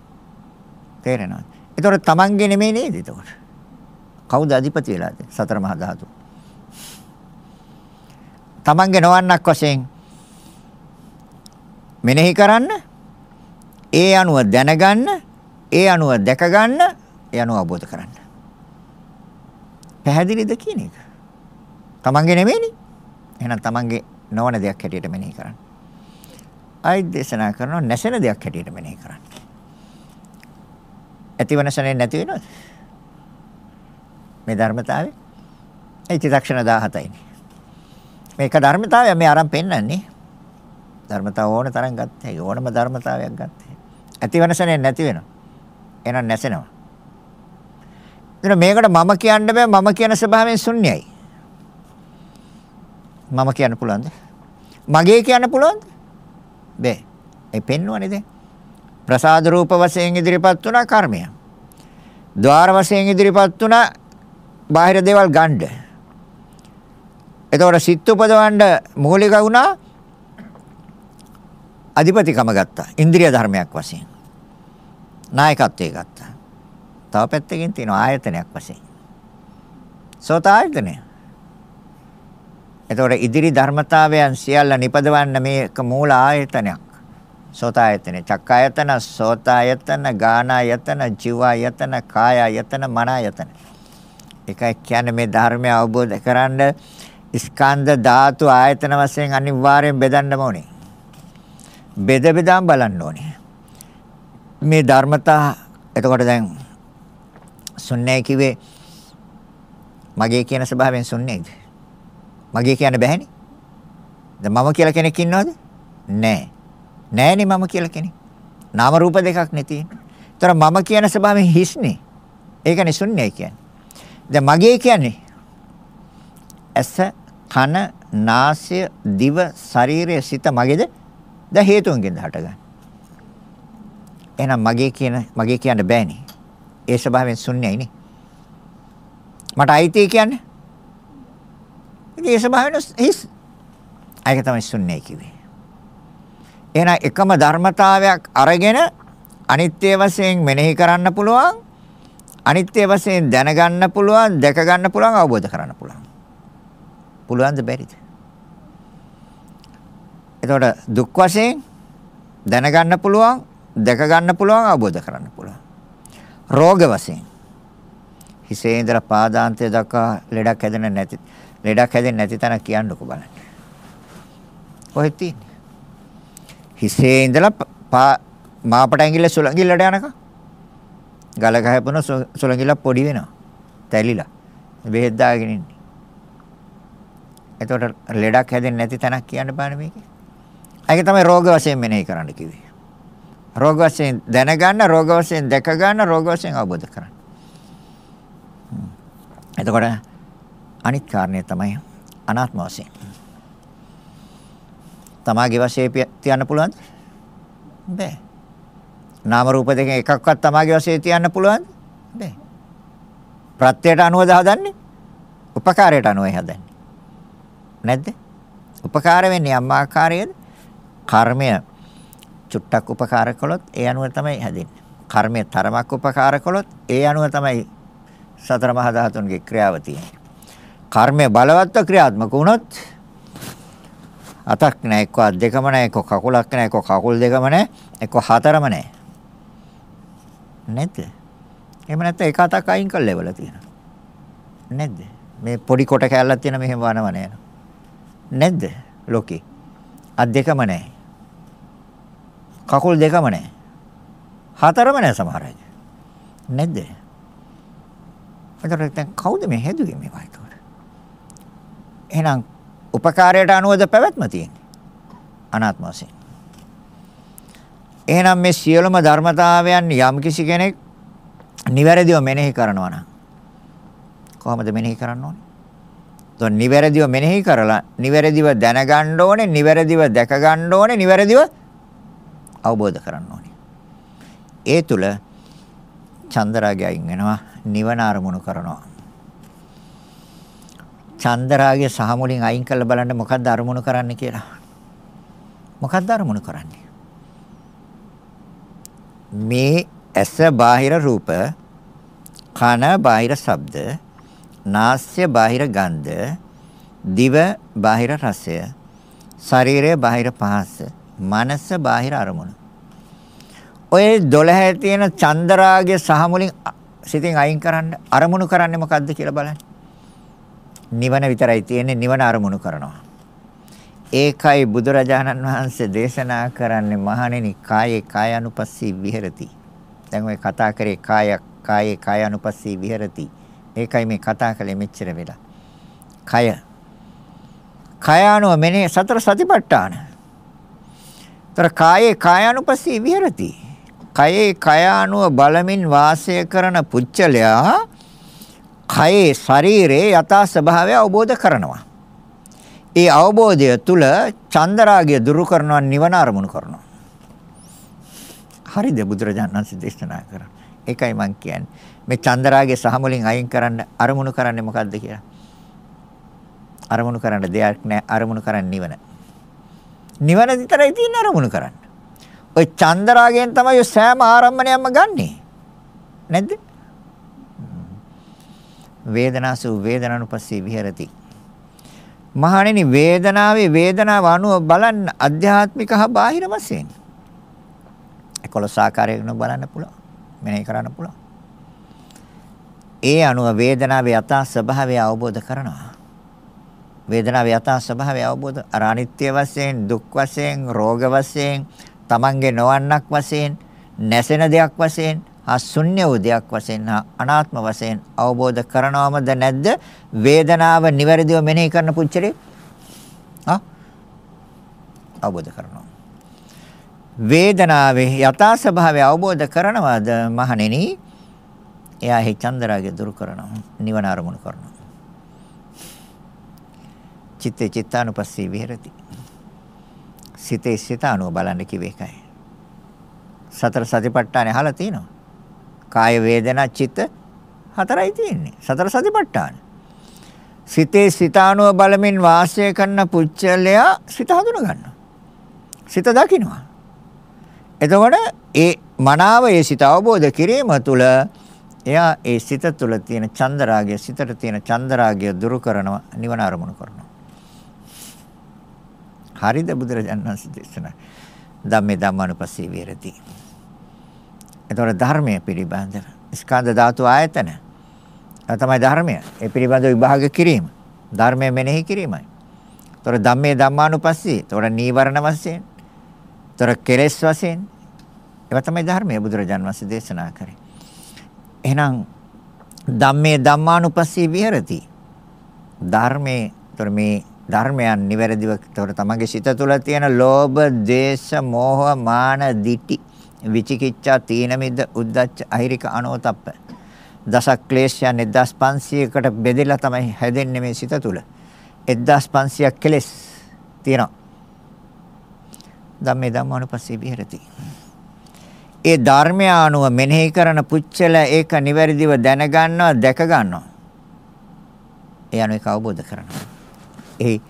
තේරෙනවද? ඒතකොට තමන්ගේ නෙමෙයි නේද ඒතකොට? කවුද අධිපති වෙලාද? සතර මහා ධාතු. තමන්ගේ නොවන්නක් වශයෙන් මෙනෙහි කරන්න ඒ අනුව දැනගන්න ඒ අනුව දැක ගන්න ඒ අනුව අවබෝධ කරන්න. පැහැදිලිද කියන එක? තමන්ගේ නෙමෙයිනේ. එහෙනම් තමන්ගේ නොවන දෙයක් හැටියට මෙනෙහි කරන්න. ආයි දේශනා කරනවා නැසෙන දෙයක් හැටියට මෙනෙහි කරන්න. ඇතිව නැසෙන්නේ නැති වෙනවද? මේ ධර්මතාවය ඒ චිත්තක්ෂණ 17යි. මේක ධර්මතාවය මේ අරන් පෙන්නන්නේ. ධර්මතාව ඕන තරම් ගත්තේ. ඕනම ධර්මතාවයක් ගත්තේ. ඇතිව නැසෙන්නේ නැති වෙනවා. එහෙනම් නැසෙනවා. එතන මේකට මම කියන්න බෑ මම කියන ස්වභාවයෙන් ශුන්‍යයි. මම කියන්න පුළුවන්ද? මගේ කියන්න පුළුවන්ද? බෑ. ඒ පෙන්වන්නේ දැන්. ප්‍රසාද රූප වශයෙන් ඉදිරිපත් වුණා කර්මය. ద్వාර වශයෙන් ඉදිරිපත් වුණා බාහිර දේවල් ගන්න. එතකොට සිත් උපදවන්න මූලික වුණා අධිපතිකම ගත්තා. ඉන්ද්‍රිය ධර්මයක් වශයෙන්. නායකත්වයේ ගත්තා. තව පැත්තකින් තියෙනවා ආයතනයක් වශයෙන්. සෝත ආයතනය. එතකොට ඉදිරි ධර්මතාවයන් සියල්ල නිපදවන්න මේක මූල ආයතනයක්. සෝතායතන, චක්කායතන, සෝතායතන, ගානායතන, ජීවායතන, කායායතන, මනායතන. ඒකයි කියන්නේ මේ ධර්මය අවබෝධ කරගන්න ස්කන්ධ ධාතු ආයතන වශයෙන් අනිවාර්යෙන් බෙදන්න ඕනේ. බෙද බෙදාම බලන්න ඕනේ. මේ ධර්මතා එතකොට දැන් ශුන්‍යයි කිව්වේ මගේ කියන ස්වභාවයෙන් ශුන්‍යයිද? මගේ කියන්න බෑනේ. දැන් මම කියලා කෙනෙක් ඉන්නවද? නෑ. නෑනේ මම කියලා කෙනෙක්. නාම රූප දෙකක් නේ තියෙන්නේ. ඒතර මම කියන ස්වභාවයෙන් හිස්නේ. ඒකනේ ශුන්‍යයි කියන්නේ. දැන් මගේ කියන්නේ ඇස, කන, නාසය, දිව, ශරීරය, සිත මගේද? දැන් හේතුන්ගෙන් හටගන්නේ. එහෙනම් මගේ කියන මගේ කියන්න බෑනේ. ඒ ස්වභාවයෙන් ශුන්‍යයිනේ. මට අයිති කියන්නේ ඉතින් ඒ ස්වභාවයෙන් හිස්. ඒක තමයි ශුන්‍යයි කිව්වේ. එහෙනම් එකම ධර්මතාවයක් අරගෙන අනිත්‍ය වශයෙන් මෙනෙහි කරන්න පුළුවන් අනිත්‍ය වශයෙන් දැනගන්න පුළුවන් දැක ගන්න පුළුවන් අවබෝධ කරන්න පුළුවන් පුළුවන්ද බැරිද එතකොට දුක් වශයෙන් දැනගන්න පුළුවන් දැක ගන්න පුළුවන් අවබෝධ කරන්න පුළුවන් රෝග වශයෙන් හිසේ ඉඳලා පාදාන්තය දක්වා ලෙඩක් හැදෙන්නේ නැති ලෙඩක් හැදෙන්නේ නැති තැන කියන්නකෝ බලන්න. කොහෙද තියෙන්නේ? හිසේ ඉඳලා මාපට ඇඟිල්ල සුලංගිල්ලට යනකම් ගල ගහපුන සුලංගිල්ල පොඩි වෙනවා. තැලිලා. බෙහෙත් දාගෙන ඉන්නේ. එතකොට ලෙඩක් හැදෙන්නේ නැති තැනක් කියන්න බෑනේ මේකේ. ඒක තමයි රෝග වශයෙන් මෙනෙහි කරන්න කිව්වේ. රෝග වශයෙන් දැනගන්න, රෝග වශයෙන් දැක ගන්න, රෝග වශයෙන් අවබෝධ කරගන්න. එතකොට අනිත් කාරණය තමයි අනාත්ම වශයෙන්. තමාගේ වශයෙන් තියන්න පුළුවන්ද? බෑ. නාම රූප දෙකෙන් එකක්වත් තමාගේ වශයෙන් තියන්න පුළුවන්ද? බෑ. ප්‍රත්‍යයට අනුවද හදන්නේ? උපකාරයට අනුවයි හදන්නේ. නැද්ද? උපකාර වෙන්නේ යම් ආකාරයේද? කර්මය චුට්ටක් උපකාර කළොත් ඒ අනුව තමයි හැදෙන්නේ. කර්මයේ තරමක් උපකාර කළොත් ඒ අනුව තමයි සතර මහා ධාතුන්ගේ ක්‍රියාව තියෙන්නේ. කර්මය බලවත්ව ක්‍රියාත්මක වුණොත් අතක් නැහැ එක්ක අත් දෙකම නැහැ එක්ක කකුලක් නැහැ එක්ක කකුල් දෙකම නැහැ එක්ක හතරම නැහැ නැද්ද එහෙම නැත්නම් එක අතක් අයින් කරලා ලෙවලා තියෙනවා. නැද්ද මේ පොඩි කොට කැල්ලක් තියෙන මෙහෙම වනව නෑ නැද්ද ලෝකේ. අත් දෙකම නැහැ කකුල් දෙකම නැහැ හතරම නැහැ සමහර අය. නැද්ද? එතකොට දැන් කවුද මේ හැදුවේ මේවා එතකොට? එහෙනම් උපකාරයට අනුවද පැවැත්ම තියෙන්නේ? අනාත්ම වශයෙන්. එහෙනම් මේ සියලුම ධර්මතාවයන් යම් කිසි කෙනෙක් නිවැරදිව මෙනෙහි කරනවා නම් කොහොමද මෙනෙහි කරන්න ඕනේ? તો නිවැරදිව මෙනෙහි කරලා නිවැරදිව දැනගන්න ඕනේ, නිවැරදිව දැක ගන්න ඕනේ, නිවැරදිව අවබෝධ කරන්න ඕනේ. ඒ තුල චන්දරාගය අයින් වෙනවා, නිවන අරමුණු කරනවා. චන්දරාගය සහ මුලින් අයින් කරලා බලන්න මොකද්ද අරමුණු කරන්න කියලා. මොකද්ද අරමුණු කරන්නේ? මේ ඇස බාහිර රූප, කන බාහිර ශබ්ද, නාස්‍ය බාහිර ගන්ධ, දිව බාහිර රසය, ශරීරය බාහිර පහස, මනස බාහිර අරමුණු. ඔය 12 තියෙන චන්දරාගය සහ මුලින් සිතින් අයින් කරන්න අරමුණු කරන්නේ මොකද්ද කියලා බලන්න. නිවන විතරයි තියෙන්නේ නිවන අරමුණු කරනවා. ඒකයි බුදුරජාණන් වහන්සේ දේශනා කරන්නේ මහණෙනි කායේ කායනුපස්සී විහෙරති. දැන් ඔය කතා කරේ කායක් කායේ කායනුපස්සී විහෙරති. ඒකයි මේ කතා කළේ මෙච්චර වෙලා. කය. කයානෝ මෙනේ සතර සතිපට්ඨාන. ତර කායේ කායනුපස්සී විහෙරති. කයේ කයානුව බලමින් වාසය කරන පුච්චලයා කයේ ශරීරයේ යථා ස්වභාවය අවබෝධ කරනවා. ඒ අවබෝධය තුල චන්දරාගය දුරු කරනවා නිවන අරමුණු කරනවා. හරිද බුදුරජාණන් වහන්සේ දේශනා කරා. ඒකයි මම කියන්නේ. මේ චන්දරාගය සහ මුලින් අයින් කරන්න අරමුණු කරන්නේ මොකද්ද කියලා. අරමුණු කරන්න දෙයක් නැහැ. අරමුණු කරන්නේ නිවන. නිවන විතරයි තියෙන අරමුණු කරන්න. ওই චන්දරාගයෙන් තමයි සෑම ආරම්භණයක්ම ගන්නෙ. නැද්ද? වේදනාසු වේදනානුපස්සී විහෙරති. මහණෙනි වේදනාවේ වේදනාව අනුව බලන්න අධ්‍යාත්මික හා බාහිර වශයෙන් 11 ආකාරයකින් බලන්න පුළුවන්. මෙනෙහි කරන්න පුළුවන්. ඒ අනුව වේදනාවේ යථා ස්වභාවය අවබෝධ කරනවා. වේදනාවේ යථා ස්වභාවය අවබෝධ අර අනිත්‍ය වශයෙන්, දුක් වශයෙන්, රෝග වශයෙන්, තමන්ගේ නොවන්නක් වශයෙන්, නැසෙන දෙයක් වශයෙන්, අශුන්‍ය වූ දෙයක් වශයෙන් අනාත්ම වශයෙන් අවබෝධ කරනවමද නැද්ද? වේදනාව නිවැරදිව මෙනෙහි කරන පුච්චරේ. ආ? අවබෝධ කරනවා. වේදනාවේ යථා ස්වභාවය අවබෝධ කරනවද මහණෙනි? එයා හි චන්දරාගය දුරු කරනවා. නිවන අරමුණු කරනවා. චිත්තේ චිත්තානුපස්සී විහෙරති. සිතේ සිත අනුව බලන්න කිව්ව එකයි සතර සතිපට්ඨානේ අහලා තියෙනවා කාය වේදනා චිත්ත හතරයි තියෙන්නේ. සතර සතිපට්ඨාන. සිතේ සිතානුව බලමින් වාසය කරන පුච්චලයා සිත හඳුන ගන්නවා. සිත දකින්නවා. එතකොට ඒ මනාව ඒ සිත අවබෝධ කිරීම තුළ එයා ඒ සිත තුළ තියෙන චන්දරාගය සිතට තියෙන චන්දරාගය දුරු කරනවා නිවන අරමුණු කරනවා. හරිද බුදුරජාණන් වහන්සේ දේශනා ධම්මේ ධම්මානුපස්සී විහෙරති. එතකොට ධර්මය පිළිබඳව ස්කන්ධ ධාතු ආයතන තමයි ධර්මය. ඒ පිළිබඳව විභාග කිරීම. ධර්මය මෙනෙහි කිරීමයි. එතකොට ධම්මේ ධම්මානුපස්සී. එතකොට නීවරණ වශයෙන්. එතකොට කෙලෙස් වශයෙන්. ඒවා තමයි ධර්මය බුදුරජාන් වහන්සේ දේශනා කරේ. එහෙනම් ධම්මේ ධම්මානුපස්සී විහෙරති. ධර්මයේ එතකොට මේ ධර්මයන් නිවැරදිව එතකොට තමගේ සිත තුළ තියෙන ලෝභ, ද්වේෂ, මෝහ, මාන, ditthi විචිකිච්ඡා තීන මිද්ද උද්දච්ච අහිරික අනෝතප්ප දසක් ක්ලේශයන් 1500කට බෙදෙලා තමයි හැදෙන්නේ මේ සිත තුළ. 1500ක් කෙලෙස් තියෙනවා. ධම්මේ ධම්මානුපස්සී විහෙරති. ඒ ධර්මය අනුව මෙනෙහි කරන පුච්චල ඒක නිවැරදිව දැනගන්නවා දැක ගන්නවා. ඒ අනුව ඒක අවබෝධ කරනවා. එහි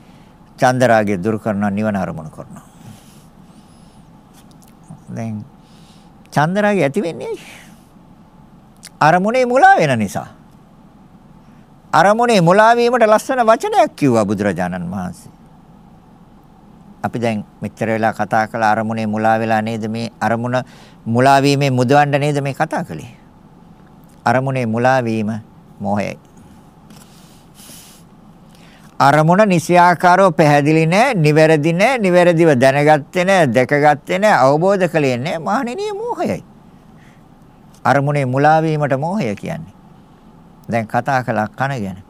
චන්දරාගය දුරු කරනවා නිවන අරමුණු කරනවා. දැන් චන්දරාගය ඇති වෙන්නේ අරමුණේ මුලා වෙන නිසා. අරමුණේ මුලා වීමට ලස්සන වචනයක් කිව්වා බුදුරජාණන් වහන්සේ. අපි දැන් මෙච්චර වෙලා කතා කළ අරමුණේ මුලා වෙලා නේද මේ අරමුණ මුලා වීමේ මුදවන්න නේද මේ කතා කළේ. අරමුණේ මුලා වීම මොහයයි. අරමුණ නිසියාකාරව පැහැදිලි නැහැ, නිවැරදි නැහැ, නිවැරදිව දැනගත්තේ නැහැ, දැකගත්තේ නැහැ, අවබෝධ කළේ නැහැ. මහණෙනිය මෝහයයි. අරමුණේ මුලා වීමට මෝහය කියන්නේ. දැන් කතා කළා කන ගැන.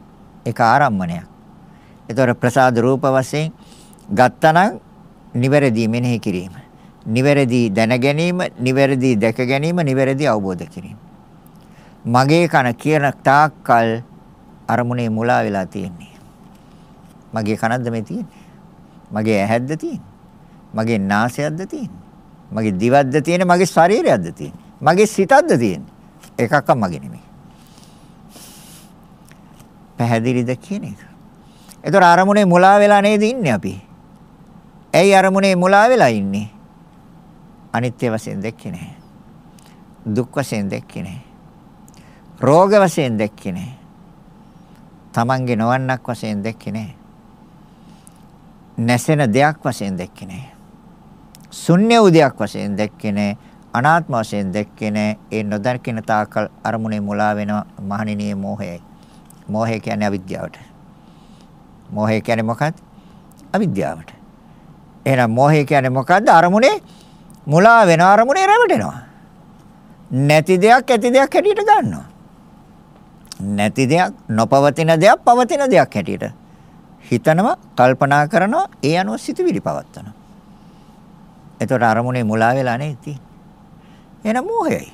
ඒක ආරම්මණයක්. ඒතර ප්‍රසාද රූප වශයෙන් ගත්තනම් නිවැරදි මෙනෙහි කිරීම. නිවැරදි දැන ගැනීම, නිවැරදි දැක ගැනීම, නිවැරදි අවබෝධ කිරීම. මගේ කන කියන තාක්කල් අරමුණේ මුලා වෙලා තියෙන්නේ. මගේ කනක්ද මේ තියෙන්නේ? මගේ ඇහැක්ද තියෙන්නේ? මගේ නාසයක්ද තියෙන්නේ? මගේ දිවක්ද තියෙන්නේ? මගේ ශරීරයක්ද තියෙන්නේ? මගේ සිතක්ද තියෙන්නේ? එකක්වත් මගේ නෙමෙයි. පැහැදිලිද කියන එක. ඒතර අරමුණේ මුලා වෙලා නේද ඉන්නේ අපි? ඇයි අරමුණේ මුලා වෙලා ඉන්නේ? අනිත්‍ය වශයෙන් දැක්කේ නැහැ. දුක් වශයෙන් දැක්කේ නැහැ. රෝග වශයෙන් දැක්කේ නැහැ. Tamange නොවන්නක් වශයෙන් දැක්කේ නැහැ. නැසෙන දෙයක් වශයෙන් දැක්කේ නැහැ. ශුන්‍ය උදයක් වශයෙන් දැක්කේ නැහැ. අනාත්ම වශයෙන් දැක්කේ නැහැ. ඒ නොදකින තාකල් අරමුණේ මුලා වෙන මහණෙනියේ මෝහයයි. මෝහය කියන්නේ අවිද්‍යාවට. මෝහය කියන්නේ මොකක්ද? අවිද්‍යාවට. එහෙනම් මෝහය කියන්නේ මොකද්ද? අරමුණේ මුලා වෙන අරමුණේ රැවටෙනවා. නැති දෙයක් ඇති දෙයක් හැටියට ගන්නවා. නැති දෙයක් නොපවතින දෙයක් පවතින දෙයක් හැටියට හිතනවා කල්පනා කරනවා ඒ අනුව සිතුවිලි පවත්නවා. එතකොට අරමුණේ මුලා වෙලා නේද? එහෙනම් මෝහයයි.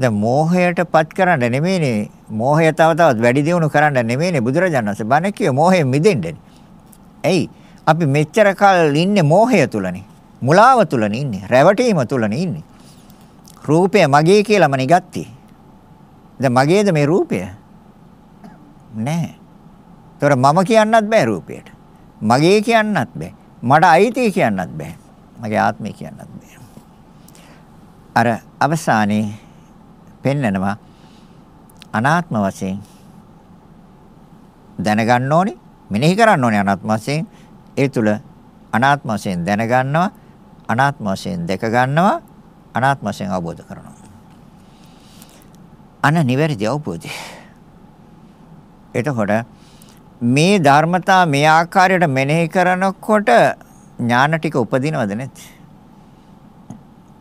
දැන් මෝහයටපත් කරන්න නෙමෙයිනේ මෝහය තව තවත් වැඩි දියුණු කරන්න නෙමෙයිනේ බුදුරජාණන් වහන්සේ බණ කිව්වේ මෝහයෙන් මිදෙන්නනේ. එයි අපි මෙච්චර කල් ඉන්නේ මෝහය තුලනේ. මුලාව තුලනේ ඉන්නේ. රැවටීම තුලනේ ඉන්නේ. රූපය මගේ කියලාමනේ ගත්තේ. දැන් මගේද මේ රූපය? නෑ. ඒතර මම කියන්නත් බෑ රූපයට. මගේ කියන්නත් බෑ. මට අයිති කියන්නත් බෑ. මගේ ආත්මය කියන්නත් බෑ. අර අවසානයේ පෙන්නනවා අනාත්ම වශයෙන් දැනගන්න ඕනේ මෙනෙහි කරන්න ඕනේ අනාත්ම වශයෙන් ඒ තුල අනාත්ම වශයෙන් දැනගන්නවා අනාත්ම වශයෙන් දැක ගන්නවා අනාත්ම වශයෙන් අවබෝධ කරනවා අන නිවැරදි අවබෝධය එතකොට මේ ධර්මතා මේ ආකාරයට මෙනෙහි කරනකොට ඥාන ටික උපදිනවද නැත්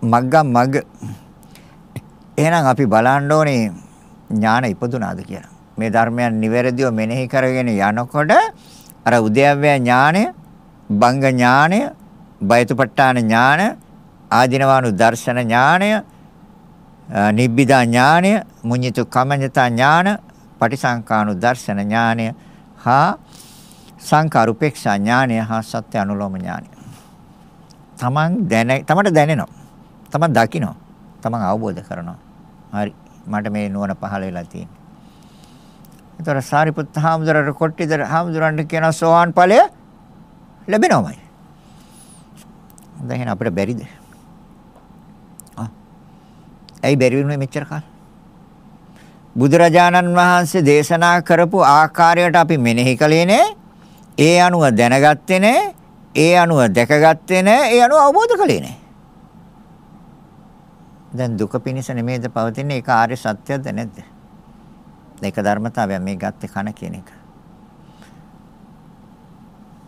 මග්ගම් මග්ග එහෙනම් අපි බලන්න ඕනේ ඥාන ඉපදුනාද කියලා. මේ ධර්මයන් නිවැරදිව මෙනෙහි කරගෙන යනකොට අර උද්‍යව්‍ය ඥානය, බංග ඥානය, බයතුපට්ඨාන ඥාන, ආධිනවානු දර්ශන ඥානය, නිබ්බිදා ඥානය, මුඤ්ඤිතු කමඤ්ඤතා ඥාන, පටිසංකානු දර්ශන ඥානය හා සංකාරුපේක්ෂා ඥානය හා සත්‍ය අනුලෝම ඥානය. තමන් දැන තමට දැනෙනවා. තමන් දකිනවා. තමන් අවබෝධ කරනවා. හරි. මට මේ නුවණ පහළ වෙලා තියෙන්නේ. ඒතර සාරිපුත්ත හාමුදුරට කොට්ටිදර හාමුදුරන්ට කියන සෝවාන් ඵලය ලැබෙනවමයි. දැන් අපිට බැරිද? ආ. ඇයි බැරි වුනේ මෙච්චර කාල? බුදුරජාණන් වහන්සේ දේශනා කරපු ආකාරයට අපි මෙනෙහි කළේ නේ. ඒ අනුව දැනගත්තේ නේ. ඒ අනුව දැකගත්තේ නේ. ඒ අනුව අවබෝධ කළේ නේ. දැන් දුක පිනිස නෙමෙයිද පවතින්නේ ඒක ආර්ය සත්‍යද නැද්ද? ඒක ධර්මතාවය මේ ගත්තේ කන කියන එක.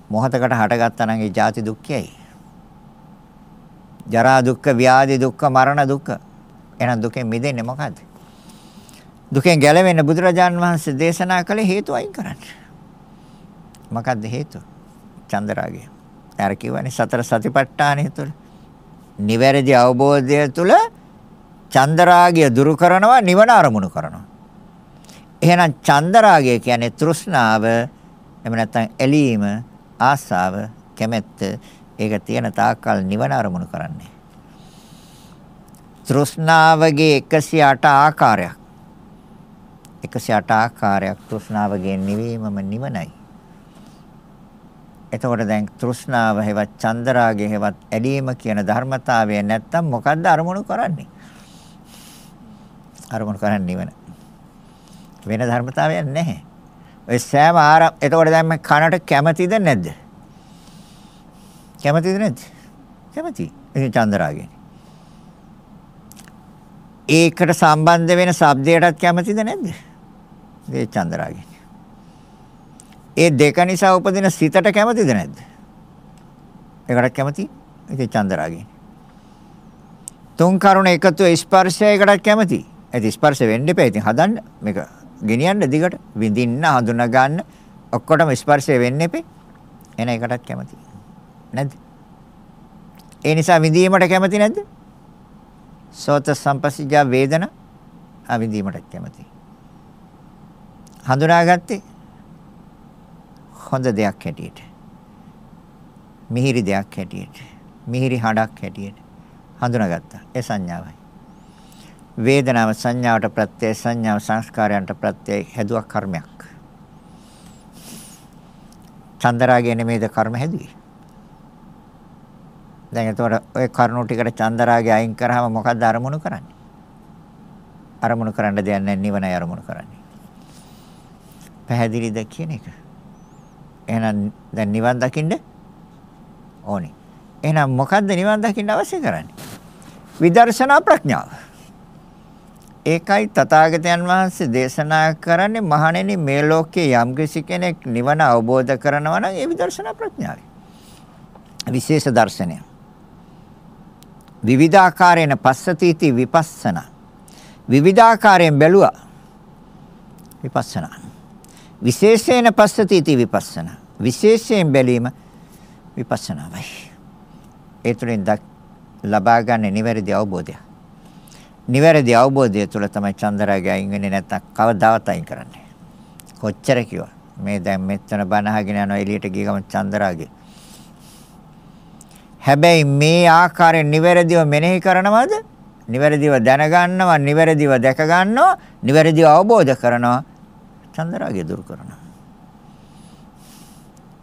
මොහතකට හටගත්තා නම් ඒ ජාති දුක්ඛයයි. ජරා දුක්ඛ, ව්‍යාධි දුක්ඛ, මරණ දුක්ඛ. එහෙනම් දුකෙන් මිදෙන්නේ මොකද්ද? දුකෙන් ගැලවෙන්න බුදුරජාන් වහන්සේ දේශනා කළේ හේතු අයින් කරන්න. මොකද්ද හේතුව? චන්දරාගය. අර කියවනේ සතර සතිපට්ඨානය තුළ නිවැරදි අවබෝධය තුළ චන්දරාගය දුරු කරනවා නිවන අරමුණු කරනවා. එහෙනම් චන්දරාගය කියන්නේ තෘෂ්ණාව එහෙම නැත්නම් ඇලීම ආසාව කැමැත්ත ඒක තියෙන තාක්කල් නිවන අරමුණු කරන්නේ. තෘෂ්ණාවගේ 108 ආකාරයක් 108 ආකාරයක් තෘෂ්ණාවගේ නිවීමම නිවනයි. එතකොට දැන් තෘෂ්ණාව හේවත් චන්දරාගය හේවත් ඇලීම කියන ධර්මතාවය නැත්තම් මොකද්ද අරමුණු කරන්නේ? අරමුණු කරන්නේ නිවන. වෙන ධර්මතාවයක් නැහැ. ඔය සෑම ආර එතකොට දැන් මම කනට කැමතිද නැද්ද? කැමතිද නැද්ද? කැමති. ඒ චන්දරාගෙන්. ඒකට සම්බන්ධ වෙන shabdයටත් කැමතිද නැද්ද? ඒ චන්දරාගෙන්. ඒ දෙක නිසා උපදින සිතට කැමතිද නැද්ද? ඒකට කැමති? ඒ චන්දරාගෙන්. තුන් කරුණ එකතු ස්පර්ශයකටත් කැමති. ඒ ස්පර්ශ වෙන්න එපා. ඉතින් හදන්න මේක ගෙනියන්න දිගට විඳින්න හඳුනා ගන්න ඔක්කොටම ස්පර්ශය වෙන්න එපේ. එන එකටත් කැමති. නැද්ද? ඒ නිසා විඳීමට කැමති නැද්ද? සෝත සම්පස්සජා වේදන අවිඳීමට කැමති. හඳුනාගත්තේ හොඳ දෙයක් හැටියට. මිහිරි දෙයක් හැටියට. මිහිරි හඬක් හැටියට හඳුනාගත්තා. ඒ සංඥාවයි. වේදනාව සංඥාවට ප්‍රත්‍යය සංඥාව සංස්කාරයන්ට ප්‍රත්‍යය හැදුවක් කර්මයක්. චන්දරාගය නෙමෙයිද කර්ම හැදුවේ. දැන් එතකොට ඔය කරුණු ටිකට චන්දරාගය අයින් කරාම මොකද්ද අරමුණු කරන්නේ? අරමුණු කරන්න දෙයක් නැහැ නිවනයි අරමුණු කරන්නේ. පැහැදිලිද කියන එක. එහෙනම් දැන් නිවන් දකින්න ඕනේ. එහෙනම් මොකද්ද නිවන් දකින්න අවශ්‍ය කරන්නේ? විදර්ශනා ප්‍රඥාව. ඒකයි තථාගතයන් වහන්සේ දේශනා කරන්නේ මහණෙනි මේ ලෝකයේ යම් කෙනෙක් නිවන අවබෝධ කරනවා නම් ඒ විදර්ශනා ප්‍රඥාවයි. විශේෂ දර්ශනය. විවිධාකාරයෙන් පස්සතිති විපස්සනා. විවිධාකාරයෙන් බැලුවා. විපස්සනා. විශේෂයෙන් පස්සතිති විපස්සනා. විශේෂයෙන් බැලීම විපස්සනාවයි. ඒ තුළින් ලබා ගන්න නිවැරදි අවබෝධය. නිවැරදි අවබෝධය තුළ තමයි චන්දරාගය අයින් වෙන්නේ නැත්නම් කවදාවත් අයින් කරන්නේ. කොච්චර කිව්වා. මේ දැන් මෙතන බණ අහගෙන යනවා එළියට ගිය ගමන් චන්දරාගය. හැබැයි මේ ආකාරයෙන් නිවැරදිව මෙනෙහි කරනවද? නිවැරදිව දැනගන්නවා, නිවැරදිව දැක ගන්නවා, නිවැරදිව අවබෝධ කරනවා. චන්දරාගය දුරු කරනවා.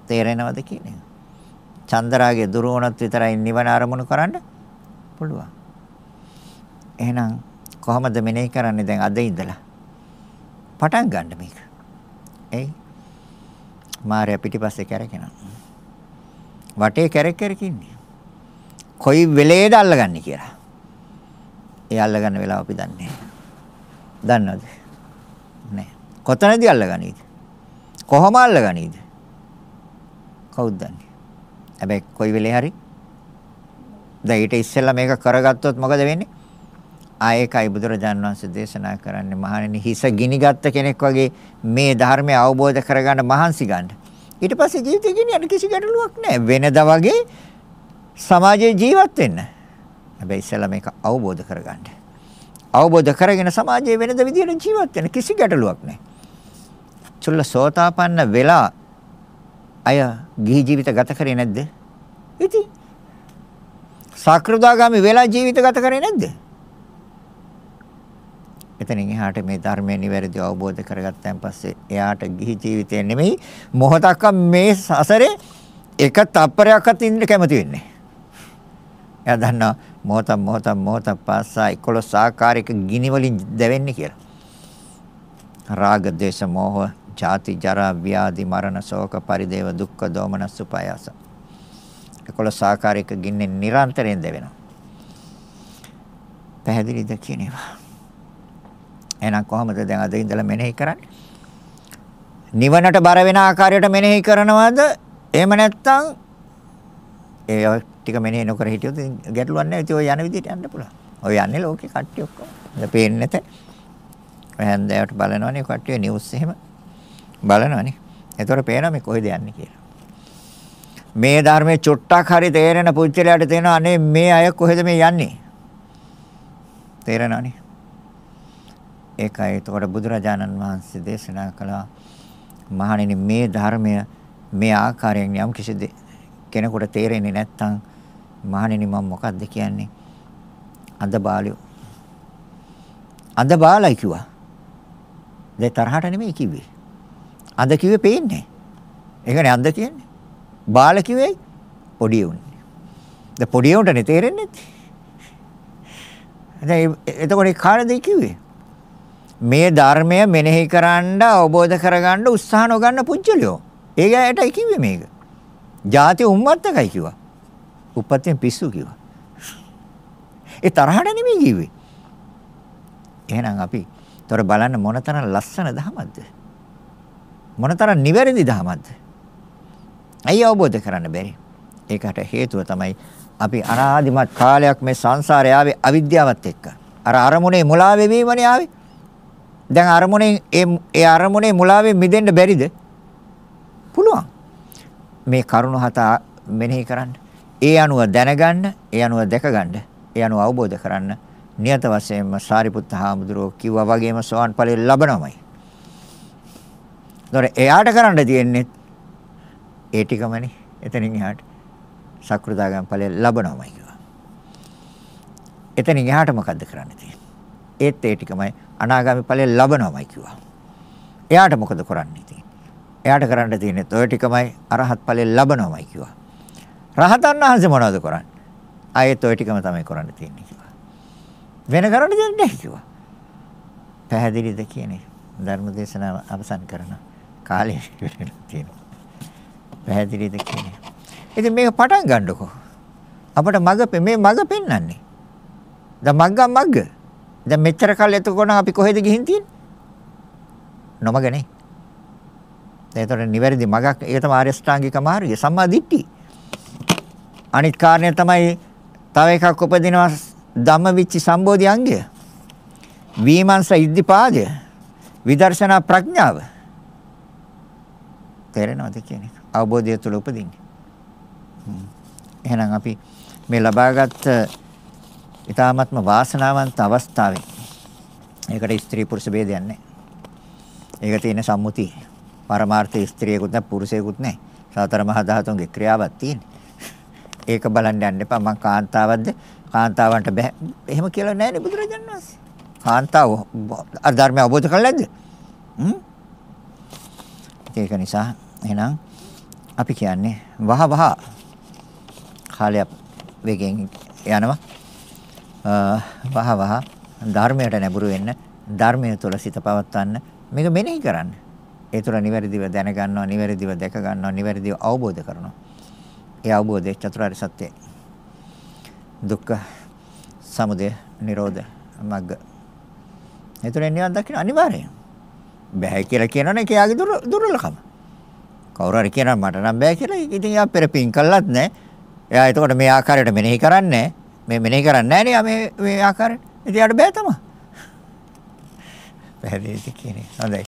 තේරෙනවද කියන්නේ? චන්දරාගය දුරු වුණොත් විතරයි නිවන අරමුණු කරන්න පුළුවන්. එහෙනම් කොහොමද මෙනෙහි කරන්නේ දැන් අද ඉඳලා? පටන් ගන්න මේක. එයි. මාර්යා පිටිපස්සේ කැරකෙනවා. වටේ කැරක් කැරක ඉන්නේ. කොයි වෙලේද අල්ලගන්නේ කියලා. ඒ අල්ලගන්න වෙලාව අපි දන්නේ දන්නවද? නෑ. කොතනදී අල්ලගනීද? කොහොම අල්ලගනීද? කවුද දන්නේ? හැබැයි කොයි වෙලේ හරි දැන් ඊට ඉස්සෙල්ලා මේක කරගත්තොත් මොකද වෙන්නේ? ආයේකයි බුදුරජාන් වහන්සේ දේශනා කරන්නේ මහණෙනි හිස ගිනිගත්ත කෙනෙක් වගේ මේ ධර්මය අවබෝධ කරගන්න මහන්සි ගන්න. ඊට පස්සේ ජීවිතේ ගෙනියන්න කිසි ගැටලුවක් නැහැ. වෙනදා වගේ සමාජයේ ජීවත් වෙන්න. හැබැයි ඉස්සෙල්ලා මේක අවබෝධ කරගන්න. අවබෝධ කරගෙන සමාජයේ වෙනද විදියට ජීවත් වෙන්න කිසි ගැටලුවක් නැහැ. චුල්ල සෝතාපන්න වෙලා අය ගිහි ජීවිත ගත කරේ නැද්ද? ඉතින් සක්‍රදාගාමි වෙලා ජීවිත ගත කරේ නැද්ද? එතනින් එහාට මේ ධර්මය නිවැරදිව අවබෝධ කරගත්තන් පස්සේ එයාට ගිහි ජීවිතය නෙමෙයි මොහොතක් මේ සසරේ එක තප්පරයක්වත් ඉන්න කැමති වෙන්නේ. එයා දන්නවා මොහොත මොහොත මොහොත පාසා 11 ආකාරයක ගිනි වලින් දැවෙන්නේ කියලා. රාග දේශ මොහ ජාති ජරා ව්‍යාධි මරණ ශෝක පරිදේව දුක්ඛ දෝමනස් උපායාස. 11 ආකාරයක ගින්නේ නිරන්තරයෙන් දැවෙනවා. පැහැදිලිද කියන ඒවා. එහෙනම් කොහොමද දැන් අද ඉඳලා මෙනෙහි කරන්නේ? නිවනට බර වෙන ආකාරයට මෙනෙහි කරනවද? එහෙම නැත්නම් ඒ ටික මෙනෙහි නොකර හිටියොත් ගැටලුවක් නැහැ. ඉතින් ඔය යන විදිහට යන්න පුළුවන්. ඔය යන්නේ ලෝකේ කට්ටිය ඔක්කොම. දැන් පේන්නේ නැත. හැන්දෑවට බලනවනේ කට්ටිය නිවුස් එහෙම බලනවනේ. ඒතර පේනවා මේ කොහෙද යන්නේ කියලා. මේ ධර්මයේ චුට්ටක් හරි තේරෙන පුච්චලයට තේනවා අනේ මේ අය කොහෙද මේ යන්නේ? තේරෙනවනේ. ඒකයි එතකොට බුදුරජාණන් වහන්සේ දේශනා කළා මහණෙනි මේ ධර්මය මේ ආකාරයෙන් යම් කිසි කෙනෙකුට තේරෙන්නේ නැත්නම් මහණෙනි මම මොකද්ද කියන්නේ අඳ බාලයෝ අඳ බාලයි කිව්වා දැන් තරහට නෙමෙයි කිව්වේ අඳ කිව්වේ පේන්නේ ඒකනේ අඳ කියන්නේ බාල කිව්වේ පොඩි උන්නේ දැන් පොඩි උන්ටනේ තේරෙන්නේ දැන් එතකොට කාටද කිව්වේ මේ ධර්මය මෙනෙහි කරන්න අවබෝධ කරගන්න උත්සාහ නොගන්න පුජ්‍යලියෝ. ඒක ඇයටයි කිව්වේ මේක. ಜಾති උම්මත්තකයි කිව්වා. උපත්යෙන් පිස්සු කිව්වා. ඒ තරහට නෙමෙයි කිව්වේ. එහෙනම් අපි තොර බලන්න මොනතරම් ලස්සන දහමක්ද? මොනතරම් නිවැරදි දහමක්ද? ඇයි අවබෝධ කරන්න බැරි? ඒකට හේතුව තමයි අපි අනාදිමත් කාලයක් මේ සංසාරේ ආවේ අවිද්‍යාවත් එක්ක. අර අරමුණේ මුලා වෙවීමනේ ආවේ. දැන් අරමුණේ ඒ ඒ අරමුණේ මුලාවෙන් මිදෙන්න බැරිද? පුළුවන්. මේ කරුණ හත මෙනෙහි කරන්න. ඒ අනුව දැනගන්න, ඒ අනුව දැකගන්න, ඒ අනුව අවබෝධ කරන්න නියත වශයෙන්ම සාරිපුත්ත හාමුදුරුවෝ කිව්වා වගේම සෝවන් ඵලෙ ලබනවමයි. ඒතොර එයාට කරන්න තියෙන්නේ ඒ ටිකමනේ. එතනින් එහාට සක්‍රුදාගම් ඵලෙ ලබනවමයි කිව්වා. එතනින් එහාට මොකද්ද කරන්න තියෙන්නේ? ඒත් ඒ ටිකමයි අනාගාමි ඵලෙ ලබනවමයි කිව්වා. එයාට මොකද කරන්න තියෙන්නේ? එයාට කරන්න තියෙන්නේ ඔය ටිකමයි අරහත් ඵලෙ ලබනවමයි කිව්වා. රහතන් වහන්සේ මොනවද කරන්නේ? ආයෙත් ඔය ටිකම තමයි කරන්න තියෙන්නේ කිව්වා. වෙන කරන්න දෙයක් නැහැ කිව්වා. පැහැදිලිද කියන්නේ? ධර්ම දේශනාව අවසන් කරන කාලය තියෙනවා. පැහැදිලිද කියන්නේ? ඉතින් මේක පටන් ගන්නකො. අපිට මග මේ මග පෙන්වන්නේ. දැන් මග්ගම් මග්ග. දැන් මෙච්චර කල් එතකොට අපි කොහෙද ගිහින් තියෙන්නේ? නොමගනේ. එතකොට නිවැරදි මගක් ඒක තමයි ආර්ය ශ්‍රාංගික මාර්ගය සම්මා දිට්ඨිය. අනිත් කාරණය තමයි තව එකක් උපදිනවා ධම්මවිච්චි සම්බෝධි අංගය. වීමංස ඉද්ධිපාදය. විදර්ශනා ප්‍රඥාව. තේරෙනවද කියන්නේ? අවබෝධය තුළ උපදින්නේ. එහෙනම් අපි මේ ලබාගත් ඊ타ත්ම වාසනාවන්ත අවස්ථාවෙන් ඒකට ස්ත්‍රී පුරුෂ ભેදයක් නැහැ. ඒක තියෙන සම්මුතිය. පරමාර්ථ ස්ත්‍රියකුත් නැහැ පුරුෂයෙකුත් නැහැ. සතර මහා ධාතුන්ගේ ක්‍රියාවක් තියෙන්නේ. ඒක බලන්න යන්න එපා. මං කාන්තාවක්ද? කාන්තාවන්ට බෑ. එහෙම කියලා නෑනේ බුදුරජාණන් වහන්සේ. කාන්තාව ධර්මය අවබෝධ කරලා නැද්ද? හ්ම්? ඒක නිසා එහෙනම් අපි කියන්නේ වහ වහ කාලයක් වේගෙන් යනවා. වහ වහ ධර්මයට නැඹුරු වෙන්න ධර්මය තුළ සිත පවත්වන්න මේක මෙනෙහි කරන්න. ඒ තුළ නිවැරදිව දැනගන්නවා, නිවැරදිව දැක ගන්නවා, නිවැරදිව අවබෝධ කරනවා. ඒ අවබෝධය චතුරාර්ය සත්‍යයි. දුක්ඛ සමුදය නිරෝධ මග්ග. එතන නිවන් දකින්න අනිවාර්යයෙන්. බෑ කියලා කියනවනේ ඒක යාගේ දුර්වලකම. කවුරු හරි කියනවා මට නම් බෑ කියලා ඉතින් යා පෙරපින් කළත් නෑ. එයා එතකොට මේ ආකාරයට මෙනෙහි කරන්නේ මේ මෙනෙහි කරන්නේ නෑනේ මේ මේ ආකාරයට. ඉතින් යාට බෑ තමයි. පැහැදිලිද කියන්නේ. හොඳයි.